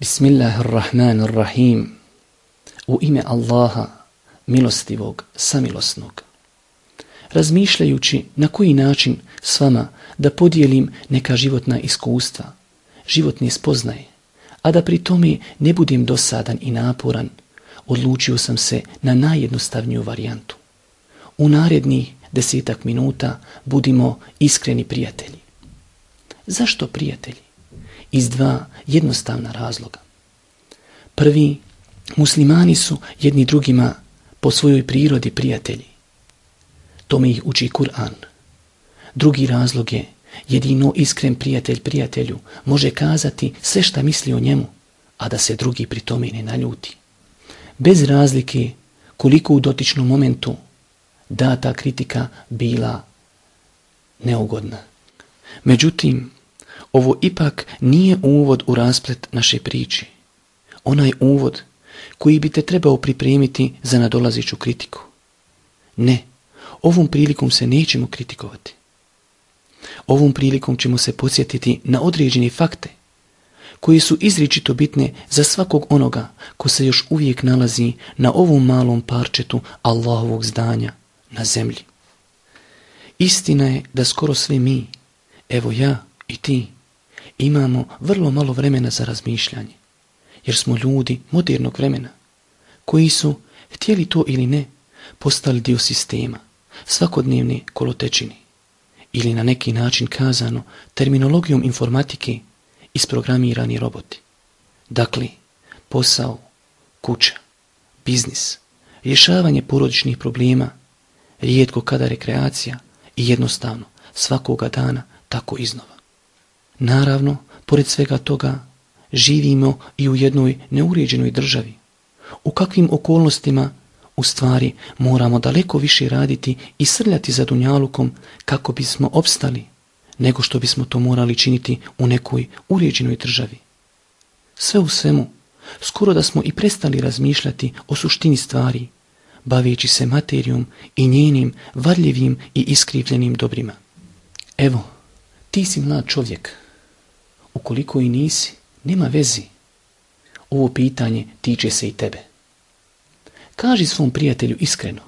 Bismillahirrahmanirrahim. U ime Allaha, milostivog, samilosnog. Razmišljajući na koji način s vama da podijelim neka životna iskustva, životne spoznaje, a da pri tome ne budem dosadan i naporan, odlučio sam se na najjednostavniju varijantu. U narednih desetak minuta budimo iskreni prijatelji. Zašto prijatelji? Iz dva jednostavna razloga. Prvi, muslimani su jedni drugima po svojoj prirodi prijatelji. Tome ih uči Kur'an. Drugi razlog je, jedino iskren prijatelj prijatelju može kazati sve šta misli o njemu, a da se drugi pri tome ne naljuti. Bez razlike koliko u dotičnom momentu data kritika bila neugodna. Međutim, ovo ipak nije uvod u rasplet naše priče. Onaj uvod koji bi te trebao pripremiti za nadolaziću kritiku. Ne, ovom prilikom se nećemo kritikovati. Ovom prilikom ćemo se podsjetiti na određene fakte koji su izričito bitne za svakog onoga ko se još uvijek nalazi na ovom malom parčetu Allahovog zdanja na zemlji. Istina je da skoro svi mi, evo ja i ti, imamo vrlo malo vremena za razmišljanje, jer smo ljudi modernog vremena, koji su, htjeli to ili ne, postali dio sistema, svakodnevne kolotečini, ili na neki način kazano terminologijom informatike isprogramirani roboti. Dakle, posao, kuća, biznis, rješavanje porodičnih problema, rijetko kada rekreacija i jednostavno svakoga dana tako iznova. Naravno, pored svega toga, živimo i u jednoj neuređenoj državi. U kakvim okolnostima u stvari moramo daleko više raditi i srljati za Dunjalukom kako bismo opstali, nego što bismo to morali činiti u nekoj uređenoj državi. Sve u svemu, skoro da smo i prestali razmišljati o suštini stvari, baveći se materijom i njenim varljivim i iskrivljenim dobrima. Evo, ti si mlad čovjek. Ukoliko i nisi, nema vezi. Ovo pitanje tiče se i tebe. Kaži svom prijatelju iskreno,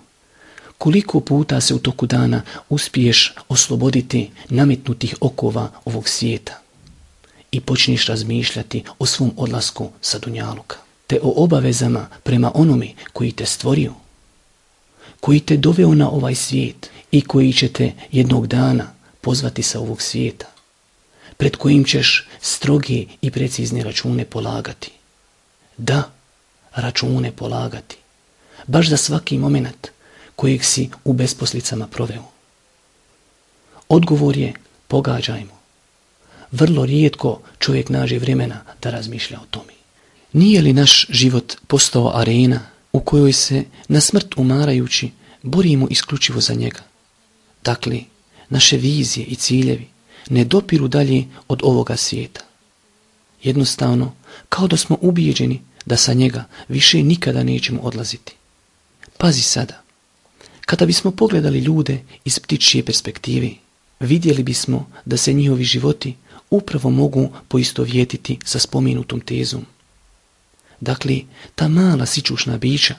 koliko puta se u toku dana uspiješ osloboditi nametnutih okova ovog svijeta i počneš razmišljati o svom odlasku sa Dunjaluka, te o obavezama prema onome koji te stvorio, koji te doveo na ovaj svijet i koji će te jednog dana pozvati sa ovog svijeta, pred kojim ćeš stroge i precizne račune polagati. Da, račune polagati baš za svaki moment kojeg si u besposlicama proveo. Odgovor je pogađajmo. Vrlo rijetko čovjek nađe vremena da razmišlja o tome. Nije li naš život postao arena u kojoj se na smrt umarajući borimo isključivo za njega? Dakle, naše vizije i ciljevi ne dopiru dalje od ovoga svijeta. Jednostavno, kao da smo ubijeđeni da sa njega više nikada nećemo odlaziti. Pazi sada, kada bismo pogledali ljude iz ptičije perspektive, vidjeli bismo da se njihovi životi upravo mogu poistovjetiti sa spomenutom tezom. Dakle, ta mala sičušna bića,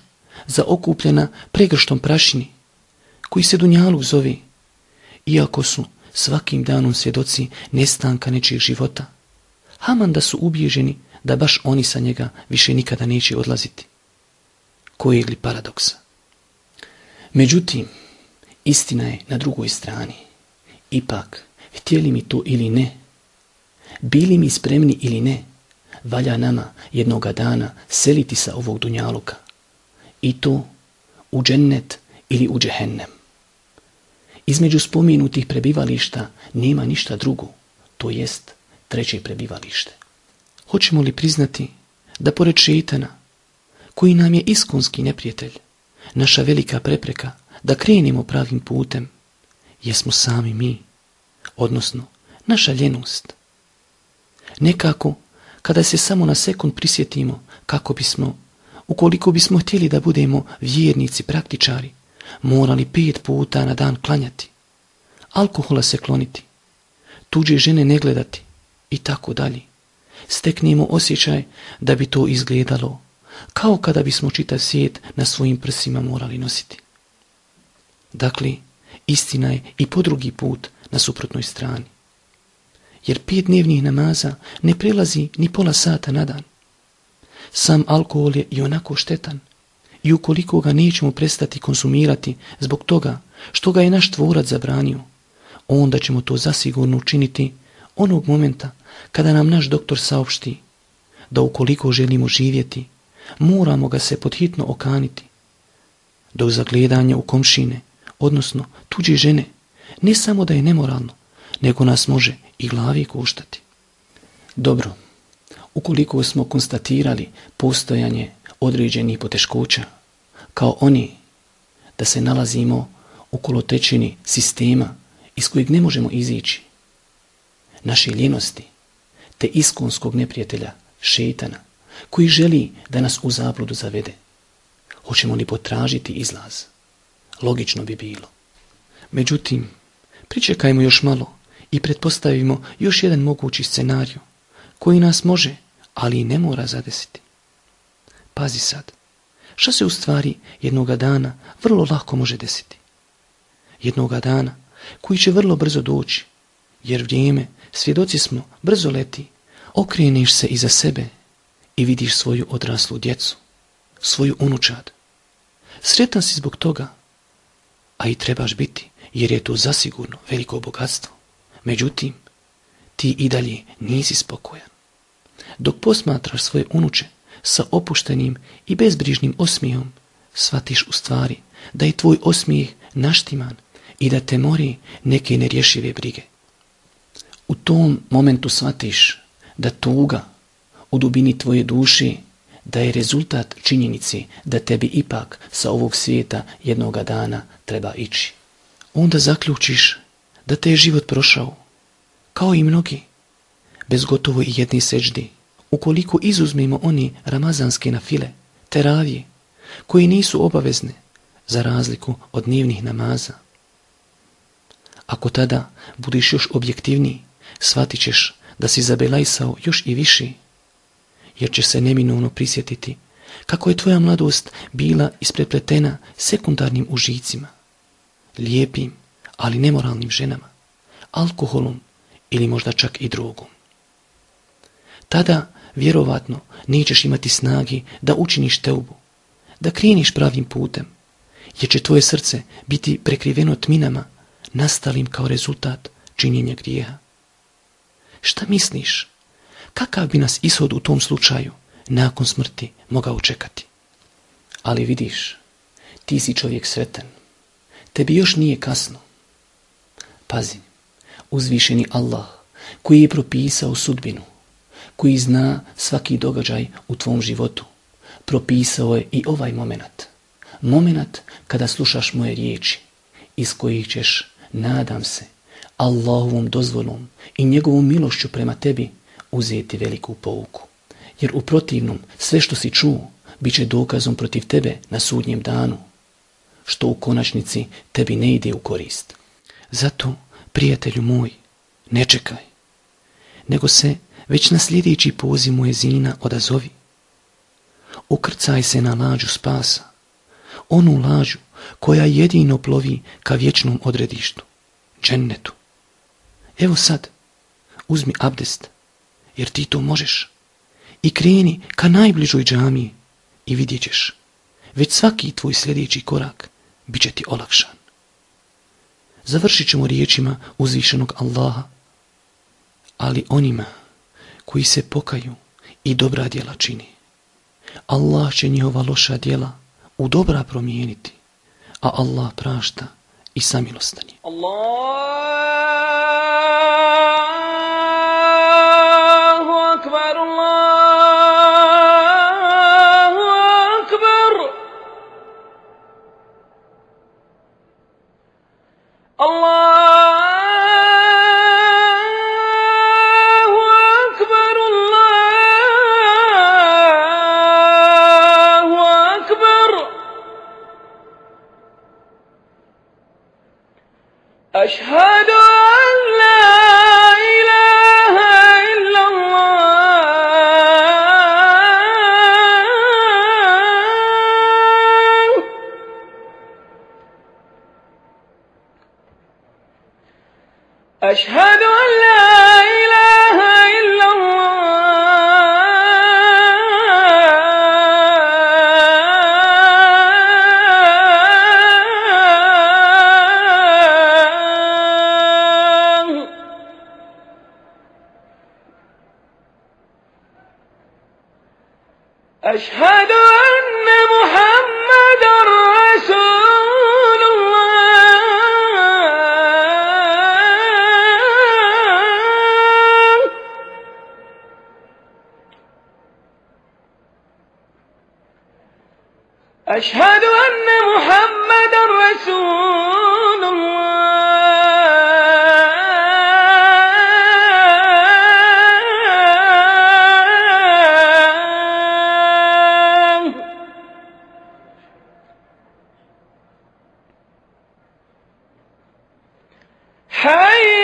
zaokupljena pregrštom prašini, koji se Dunjaluk zove, iako su svakim danom svjedoci nestanka nečijeg života, haman da su ubježeni da baš oni sa njega više nikada neće odlaziti. Kojeg li paradoksa? Međutim, istina je na drugoj strani. Ipak, htjeli mi to ili ne, bili mi spremni ili ne, valja nama jednoga dana seliti sa ovog dunjaluka. I to u džennet ili u džehennem. Između spomenutih prebivališta nema ništa drugo, to jest treće prebivalište. Hoćemo li priznati da pored šeitana, koji nam je iskonski neprijatelj, naša velika prepreka da krenemo pravim putem jesmo sami mi, odnosno naša ljenost. Nekako, kada se samo na sekund prisjetimo kako bismo, ukoliko bismo htjeli da budemo vjernici, praktičari, morali pet puta na dan klanjati, alkohola se kloniti, tuđe žene ne gledati i tako dalje. steknemo osjećaj da bi to izgledalo, kao kada bismo čitav svijet na svojim prsima morali nositi. Dakle, istina je i po drugi put na suprotnoj strani. Jer pet dnevnih namaza ne prelazi ni pola sata na dan. Sam alkohol je i onako štetan i ukoliko ga nećemo prestati konsumirati zbog toga što ga je naš tvorac zabranio, onda ćemo to zasigurno učiniti onog momenta kada nam naš doktor saopšti da ukoliko želimo živjeti, moramo ga se podhitno okaniti. Do zagledanja u komšine, odnosno tuđe žene, ne samo da je nemoralno, nego nas može i glavi koštati. Dobro, ukoliko smo konstatirali postojanje određenih poteškoća, kao oni da se nalazimo u kolotečini sistema iz kojeg ne možemo izići, naše ljenosti, te iskonskog neprijatelja, šetana, koji želi da nas u zabludu zavede. Hoćemo li potražiti izlaz? Logično bi bilo. Međutim, pričekajmo još malo i pretpostavimo još jedan mogući scenariju koji nas može, ali i ne mora zadesiti. Pazi sad, šta se u stvari jednoga dana vrlo lako može desiti? Jednoga dana koji će vrlo brzo doći, jer vrijeme, svjedoci smo, brzo leti, okreneš se iza sebe i vidiš svoju odraslu djecu, svoju unučad. Sretan si zbog toga, a i trebaš biti, jer je to zasigurno veliko bogatstvo. Međutim, ti i dalje nisi spokojan. Dok posmatraš svoje unuče sa opuštenim i bezbrižnim osmijehom, shvatiš u stvari da je tvoj osmijeh naštiman i da te mori neke nerješive brige. U tom momentu shvatiš da tuga u dubini tvoje duše da je rezultat činjenici da tebi ipak sa ovog svijeta jednoga dana treba ići. Onda zaključiš da te je život prošao, kao i mnogi, bez gotovo i jedni seđdi, ukoliko izuzmemo oni ramazanske nafile, teravije, koji nisu obavezne, za razliku od dnevnih namaza. Ako tada budiš još objektivniji, shvatit ćeš da si zabelajsao još i više, jer će se neminovno prisjetiti kako je tvoja mladost bila isprepletena sekundarnim užicima, lijepim, ali nemoralnim ženama, alkoholom ili možda čak i drogom. Tada, vjerovatno, nećeš imati snagi da učiniš teubu, da krijeniš pravim putem, jer će tvoje srce biti prekriveno tminama nastalim kao rezultat činjenja grijeha. Šta misliš? Kakav bi nas ishod u tom slučaju nakon smrti mogao čekati? Ali vidiš, ti si čovjek sretan. Tebi još nije kasno. Pazi, uzvišeni Allah, koji je propisao sudbinu, koji zna svaki događaj u tvom životu, propisao je i ovaj moment. Moment kada slušaš moje riječi, iz kojih ćeš, nadam se, Allahovom dozvolom i njegovom milošću prema tebi uzeti veliku pouku. Jer u protivnom sve što si čuo bit će dokazom protiv tebe na sudnjem danu, što u konačnici tebi ne ide u korist. Zato, prijatelju moj, ne čekaj, nego se već na sljedeći poziv zina odazovi. Ukrcaj se na lađu spasa, onu lađu koja jedino plovi ka vječnom odredištu, džennetu. Evo sad, uzmi abdest, jer ti to možeš. I kreni ka najbližoj džamiji i vidjet ćeš. Već svaki tvoj sljedeći korak bit će ti olakšan. Završit ćemo riječima uzvišenog Allaha, ali onima koji se pokaju i dobra djela čini. Allah će njihova loša djela u dobra promijeniti, a Allah prašta i samilostan je. أشهد أشهد أن محمد Hey!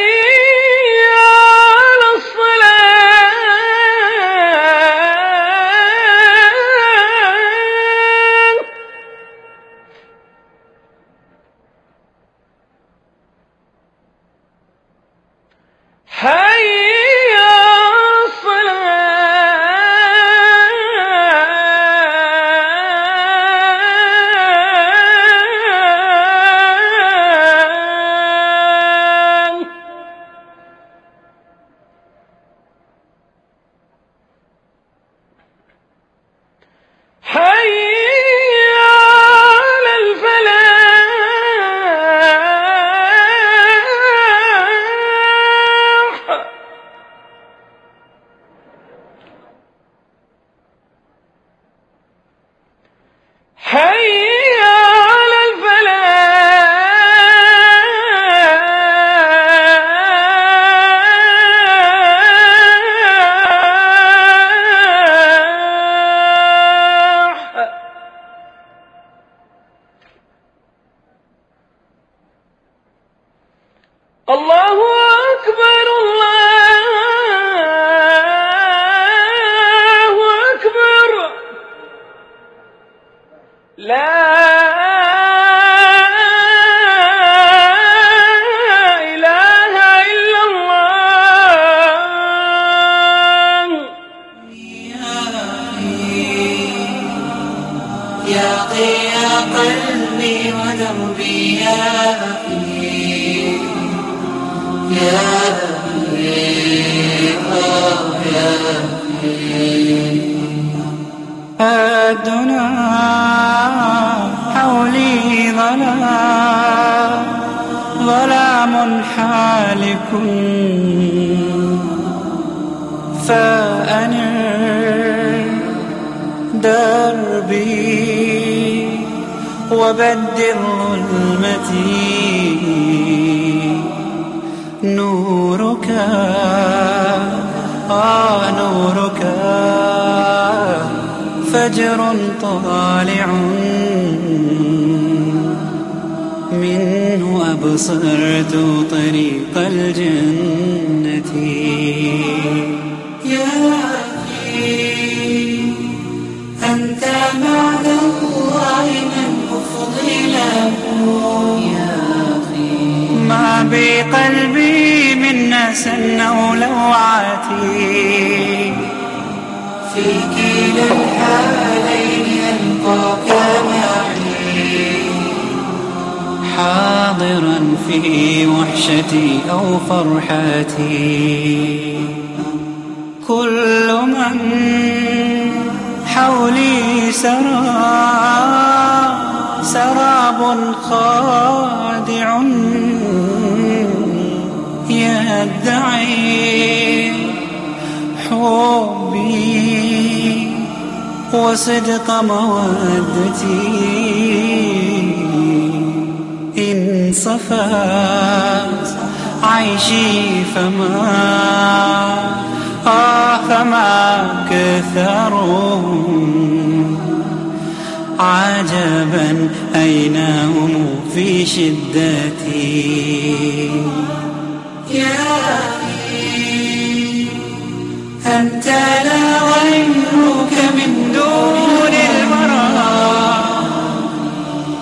دربي وبدل ظلمتي نورك آه نورك. فجر طالع منه أبصرت طريق الجنة أنت بعد الله من أفضل يا أخي. ما بقلبي من نسن أو لوعتي في كلا الحالين ألقاك حاضرا في وحشتي أو فرحتي. كل من حولي سرى سراب خادع يدعي حبي وصدق مودتي. إن صفات عيشي فما آه فما كثرهم عجبا أين هم في شدتي؟ يا أخي أنت لا غيرك من دون المرأة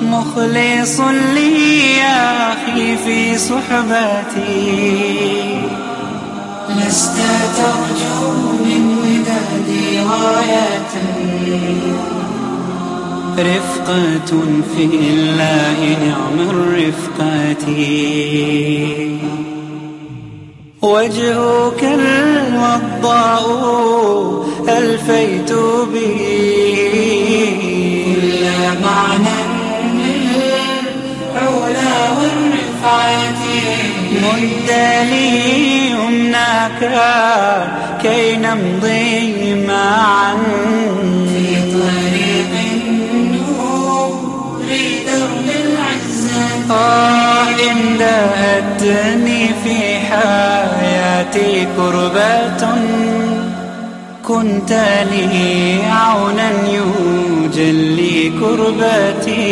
مخلص لي يا أخي في صحبتي. لست ترجو من ودادي غاية. رفقة في الله نعم الرفقة. وجهك الوضاء ألفيت به. كل معنى العلا والرفعة. مد لي يمناك كي نمضي معا. في طريق النور درب العزة. آه إن دهتني في حياتي كربات كنت لي عونا يجلي كربتي.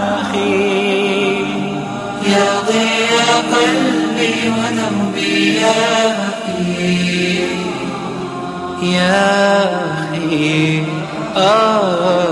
يا أخي آه.